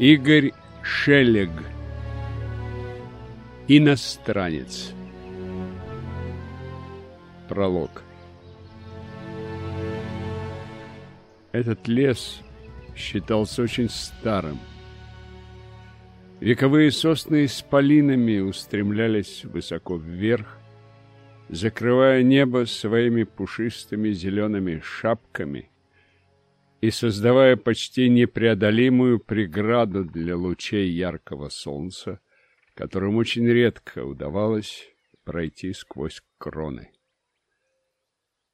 Игорь Шелег. Иностранец. Пролог. Этот лес считался очень старым. Вековые сосны с полинами устремлялись высоко вверх, закрывая небо своими пушистыми зелеными шапками и создавая почти непреодолимую преграду для лучей яркого солнца, которым очень редко удавалось пройти сквозь кроны.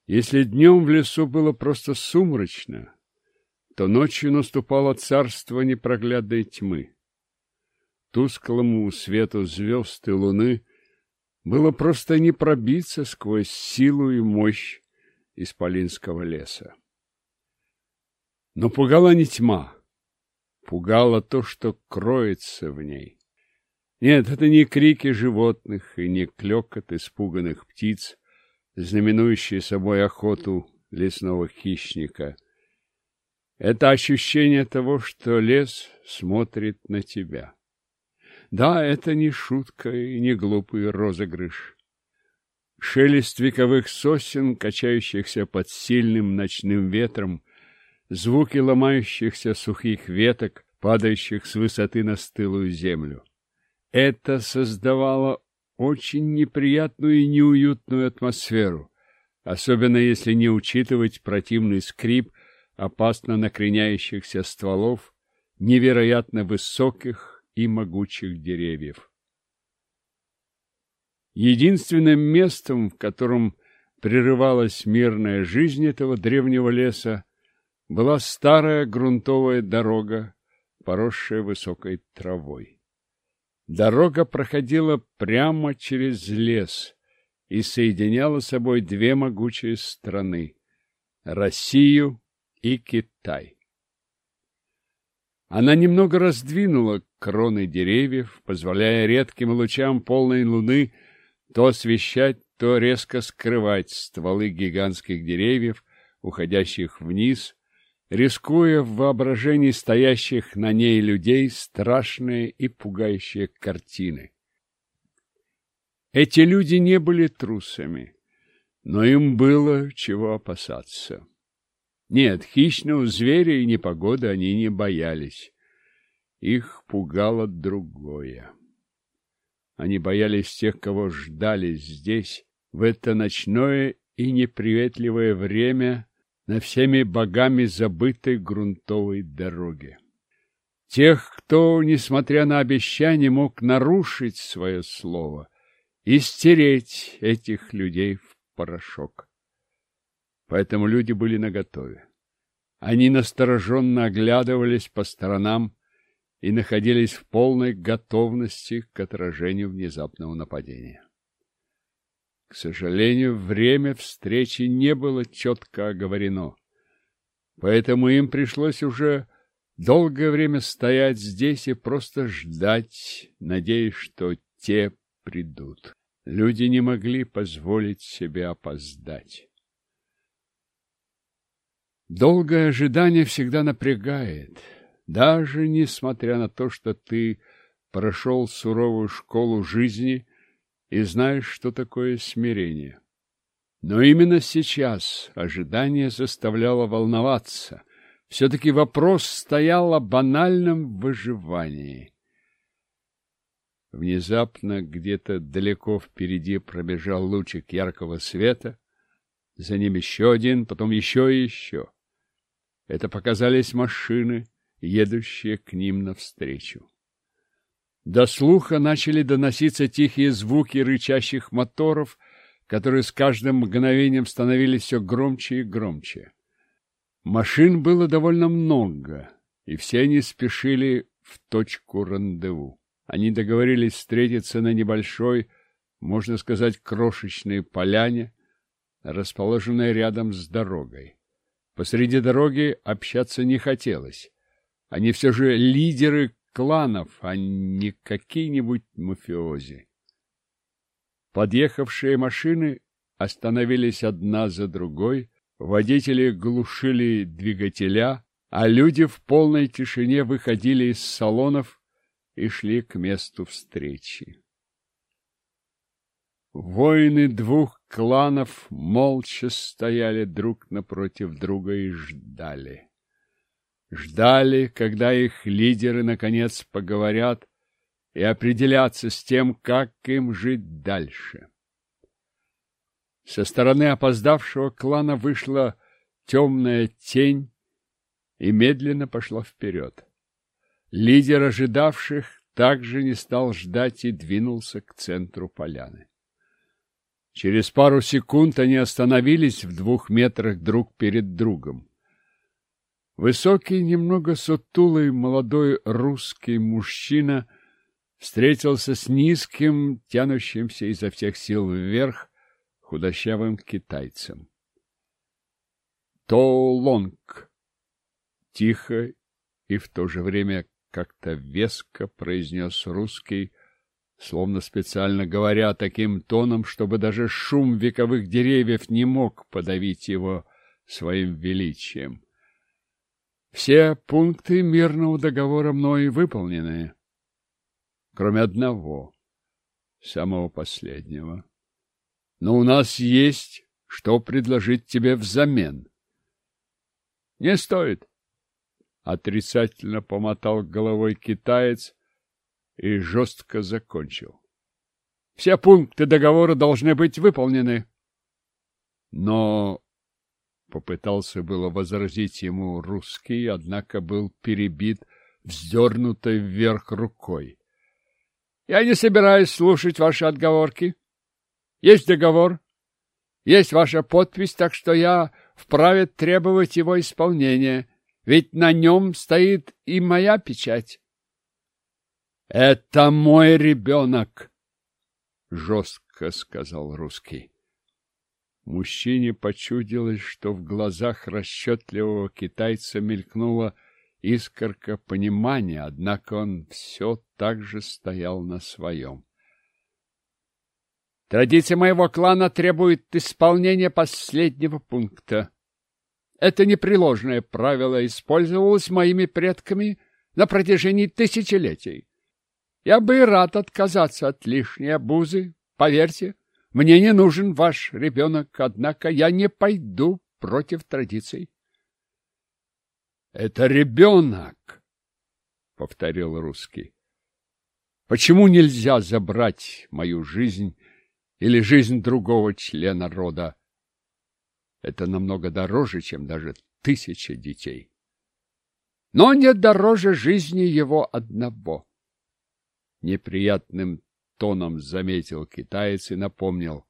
Если днем в лесу было просто сумрачно, то ночью наступало царство непроглядной тьмы. Тусклому свету звезд и луны было просто не пробиться сквозь силу и мощь исполинского леса. Но пугала не тьма, пугало то, что кроется в ней. Нет, это не крики животных и не клекот испуганных птиц, знаменующие собой охоту лесного хищника. Это ощущение того, что лес смотрит на тебя. Да, это не шутка и не глупый розыгрыш. Шелест вековых сосен, качающихся под сильным ночным ветром, звуки ломающихся сухих веток, падающих с высоты на стылую землю. Это создавало очень неприятную и неуютную атмосферу, особенно если не учитывать противный скрип опасно накреняющихся стволов невероятно высоких и могучих деревьев. Единственным местом, в котором прерывалась мирная жизнь этого древнего леса, была старая грунтовая дорога, поросшая высокой травой. Дорога проходила прямо через лес и соединяла собой две могучие страны — Россию и Китай. Она немного раздвинула кроны деревьев, позволяя редким лучам полной луны то освещать, то резко скрывать стволы гигантских деревьев, уходящих вниз рискуя в воображении стоящих на ней людей страшные и пугающие картины. Эти люди не были трусами, но им было чего опасаться. Нет, хищного зверя и непогоды они не боялись. Их пугало другое. Они боялись тех, кого ждали здесь, в это ночное и неприветливое время, на всеми богами забытой грунтовой дороге. Тех, кто, несмотря на обещание, мог нарушить свое слово и стереть этих людей в порошок. Поэтому люди были наготове. Они настороженно оглядывались по сторонам и находились в полной готовности к отражению внезапного нападения. К сожалению, время встречи не было четко оговорено. Поэтому им пришлось уже долгое время стоять здесь и просто ждать, надеясь, что те придут. Люди не могли позволить себе опоздать. Долгое ожидание всегда напрягает, даже несмотря на то, что ты прошел суровую школу жизни и знаешь, что такое смирение. Но именно сейчас ожидание заставляло волноваться. Все-таки вопрос стоял о банальном выживании. Внезапно где-то далеко впереди пробежал лучик яркого света, за ним еще один, потом еще и еще. Это показались машины, едущие к ним навстречу. До слуха начали доноситься тихие звуки рычащих моторов, которые с каждым мгновением становились все громче и громче. Машин было довольно много, и все они спешили в точку рандеву. Они договорились встретиться на небольшой, можно сказать, крошечной поляне, расположенной рядом с дорогой. Посреди дороги общаться не хотелось. Они все же лидеры кланов, а не какие-нибудь мафиози. Подъехавшие машины остановились одна за другой, водители глушили двигателя, а люди в полной тишине выходили из салонов и шли к месту встречи. Воины двух кланов молча стояли друг напротив друга и ждали. Ждали, когда их лидеры наконец поговорят и определятся с тем, как им жить дальше. Со стороны опоздавшего клана вышла темная тень и медленно пошла вперед. Лидер ожидавших также не стал ждать и двинулся к центру поляны. Через пару секунд они остановились в двух метрах друг перед другом. Высокий, немного сутулый молодой русский мужчина встретился с низким, тянущимся изо всех сил вверх, худощавым китайцем. То Лонг тихо и в то же время как-то веско произнес русский, словно специально говоря таким тоном, чтобы даже шум вековых деревьев не мог подавить его своим величием. Все пункты мирного договора мной выполнены, кроме одного, самого последнего. Но у нас есть, что предложить тебе взамен. Не стоит. Отрицательно помотал головой китаец, и жестко закончил. Все пункты договора должны быть выполнены. Но попытался было возразить ему русский, однако был перебит вздернутой вверх рукой. Я не собираюсь слушать ваши отговорки. Есть договор, есть ваша подпись, так что я вправе требовать его исполнения, ведь на нем стоит и моя печать. Это мой ребенок, жестко сказал русский. Мужчине почудилось, что в глазах расчетливого китайца мелькнула искорка понимания, однако он все так же стоял на своем. Традиция моего клана требует исполнения последнего пункта. Это непреложное правило использовалось моими предками на протяжении тысячелетий. Я бы и рад отказаться от лишней обузы. Поверьте, мне не нужен ваш ребенок, однако я не пойду против традиций. — Это ребенок, — повторил русский. — Почему нельзя забрать мою жизнь или жизнь другого члена рода? Это намного дороже, чем даже тысяча детей. Но не дороже жизни его одного неприятным тоном заметил китаец и напомнил.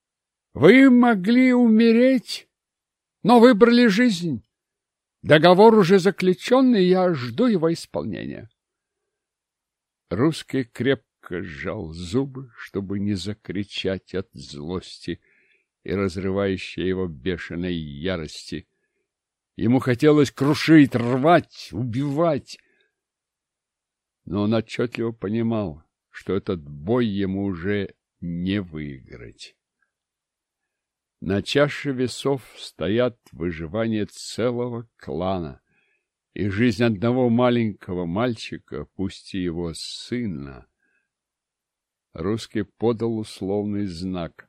— Вы могли умереть, но выбрали жизнь. Договор уже заключен, и я жду его исполнения. Русский крепко сжал зубы, чтобы не закричать от злости и разрывающей его бешеной ярости. Ему хотелось крушить, рвать, убивать, но он отчетливо понимал, что этот бой ему уже не выиграть. На чаше весов стоят выживание целого клана и жизнь одного маленького мальчика, пусть и его сына. Русский подал условный знак.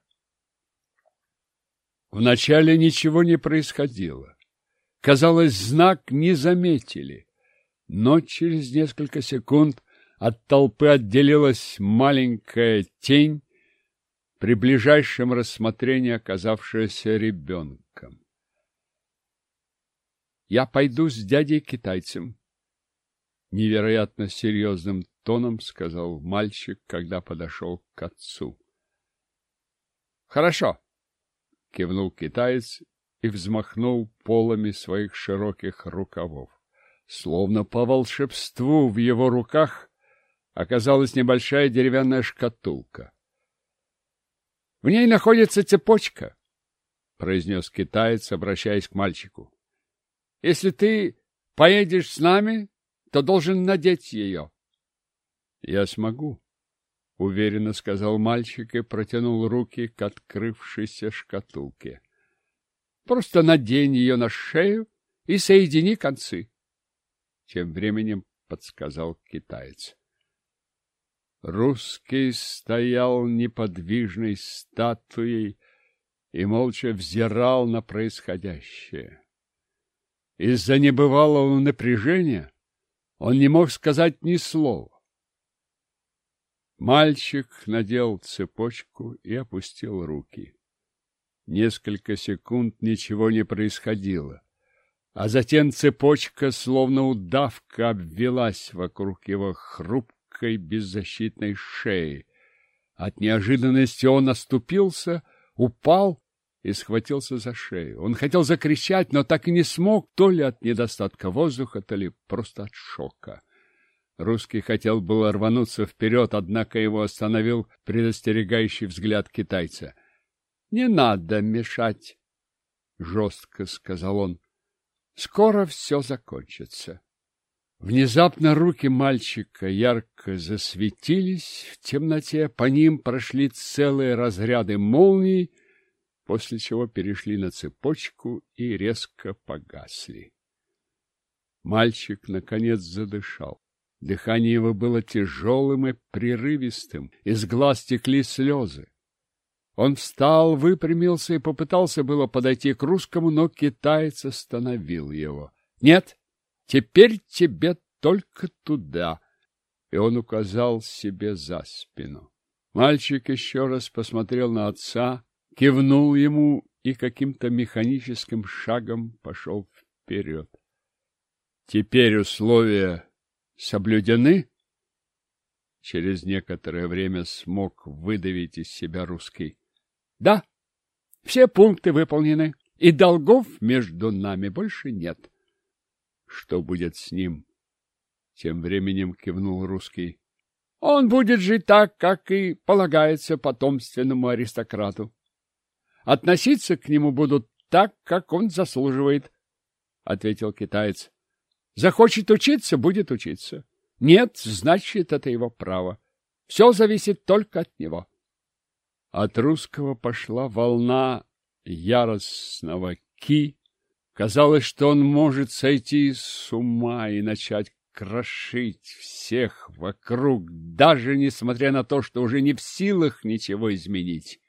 Вначале ничего не происходило. Казалось, знак не заметили но через несколько секунд от толпы отделилась маленькая тень, при ближайшем рассмотрении оказавшаяся ребенком. «Я пойду с дядей-китайцем», — невероятно серьезным тоном сказал мальчик, когда подошел к отцу. «Хорошо», — кивнул китаец и взмахнул полами своих широких рукавов. Словно по волшебству в его руках оказалась небольшая деревянная шкатулка. — В ней находится цепочка, — произнес китаец, обращаясь к мальчику. — Если ты поедешь с нами, то должен надеть ее. — Я смогу, — уверенно сказал мальчик и протянул руки к открывшейся шкатулке. — Просто надень ее на шею и соедини концы. Тем временем подсказал китаец. Русский стоял неподвижной статуей и молча взирал на происходящее. Из-за небывалого напряжения он не мог сказать ни слова. Мальчик надел цепочку и опустил руки. Несколько секунд ничего не происходило, а затем цепочка, словно удавка, обвелась вокруг его хрупкой беззащитной шеи. От неожиданности он оступился, упал и схватился за шею. Он хотел закричать, но так и не смог, то ли от недостатка воздуха, то ли просто от шока. Русский хотел было рвануться вперед, однако его остановил предостерегающий взгляд китайца. — Не надо мешать, — жестко сказал он. — Скоро все закончится. Внезапно руки мальчика ярко засветились в темноте, по ним прошли целые разряды молний, после чего перешли на цепочку и резко погасли. Мальчик, наконец, задышал. Дыхание его было тяжелым и прерывистым, из глаз текли слезы. Он встал, выпрямился и попытался было подойти к русскому, но китаец остановил его. — Нет, теперь тебе только туда. И он указал себе за спину. Мальчик еще раз посмотрел на отца, кивнул ему и каким-то механическим шагом пошел вперед. Теперь условия соблюдены? Через некоторое время смог выдавить из себя русский. Да, все пункты выполнены, и долгов между нами больше нет. Что будет с ним? Тем временем кивнул русский. Он будет жить так, как и полагается потомственному аристократу. Относиться к нему будут так, как он заслуживает, — ответил китаец. Захочет учиться — будет учиться. Нет, значит, это его право. Все зависит только от него. От русского пошла волна яростного ки. Казалось, что он может сойти с ума и начать крошить всех вокруг, даже несмотря на то, что уже не в силах ничего изменить.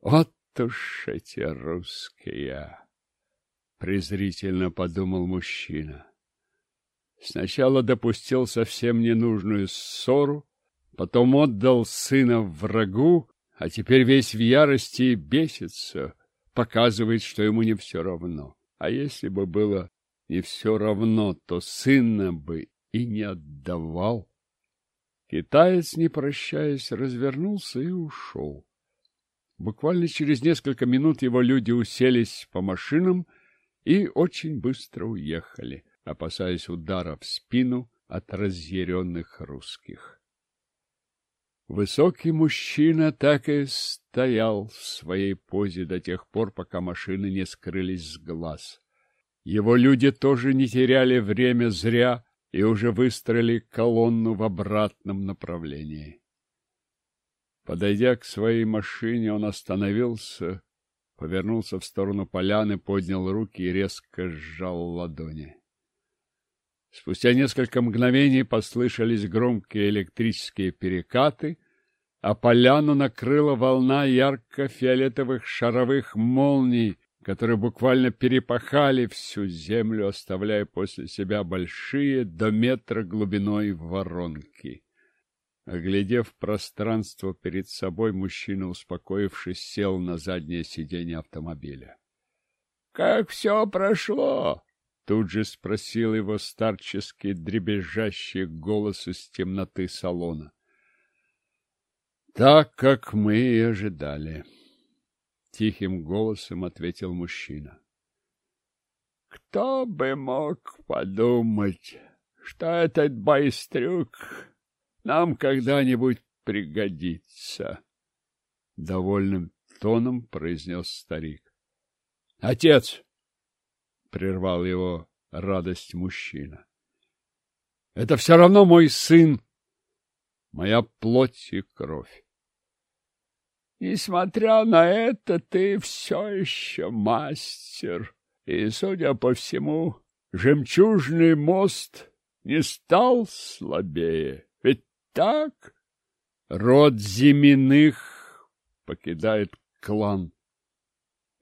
Вот уж эти русские! презрительно подумал мужчина. Сначала допустил совсем ненужную ссору, потом отдал сына врагу, а теперь весь в ярости и бесится, показывает, что ему не все равно. А если бы было не все равно, то сына бы и не отдавал. Китаец, не прощаясь, развернулся и ушел. Буквально через несколько минут его люди уселись по машинам и очень быстро уехали, опасаясь удара в спину от разъяренных русских. Высокий мужчина так и стоял в своей позе до тех пор, пока машины не скрылись с глаз. Его люди тоже не теряли время зря и уже выстроили колонну в обратном направлении. Подойдя к своей машине, он остановился повернулся в сторону поляны, поднял руки и резко сжал ладони. Спустя несколько мгновений послышались громкие электрические перекаты, а поляну накрыла волна ярко-фиолетовых шаровых молний, которые буквально перепахали всю землю, оставляя после себя большие до метра глубиной воронки. Оглядев пространство перед собой, мужчина, успокоившись, сел на заднее сиденье автомобиля. — Как все прошло? — тут же спросил его старческий дребезжащий голос из темноты салона. — Так, как мы и ожидали, — тихим голосом ответил мужчина. — Кто бы мог подумать, что этот байстрюк нам когда-нибудь пригодится, — довольным тоном произнес старик. — Отец! — прервал его радость мужчина. — Это все равно мой сын, моя плоть и кровь. Несмотря на это, ты все еще мастер, И, судя по всему, жемчужный мост не стал слабее. Ведь так? Род Зиминых покидает клан.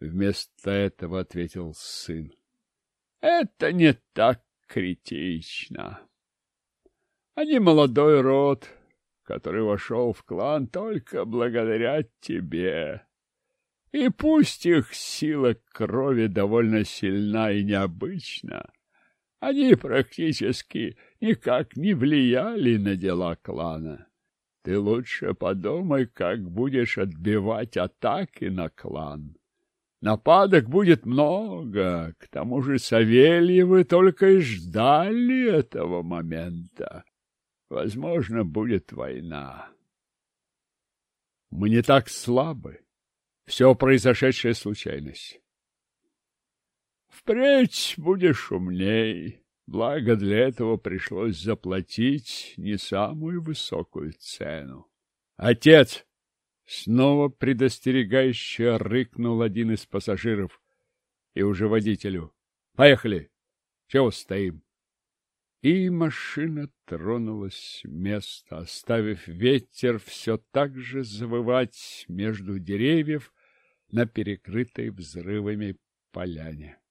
Вместо этого ответил сын. Это не так критично. Они молодой род, который вошел в клан только благодаря тебе. И пусть их сила крови довольно сильна и необычна, они практически никак не влияли на дела клана. Ты лучше подумай, как будешь отбивать атаки на клан. Нападок будет много, к тому же Савельевы только и ждали этого момента. Возможно, будет война. Мы не так слабы. Все произошедшее случайность. Впредь будешь умней. Благо для этого пришлось заплатить не самую высокую цену. Отец! Снова предостерегающе рыкнул один из пассажиров и уже водителю. Поехали! Чего стоим? И машина тронулась с места, оставив ветер все так же завывать между деревьев на перекрытой взрывами поляне.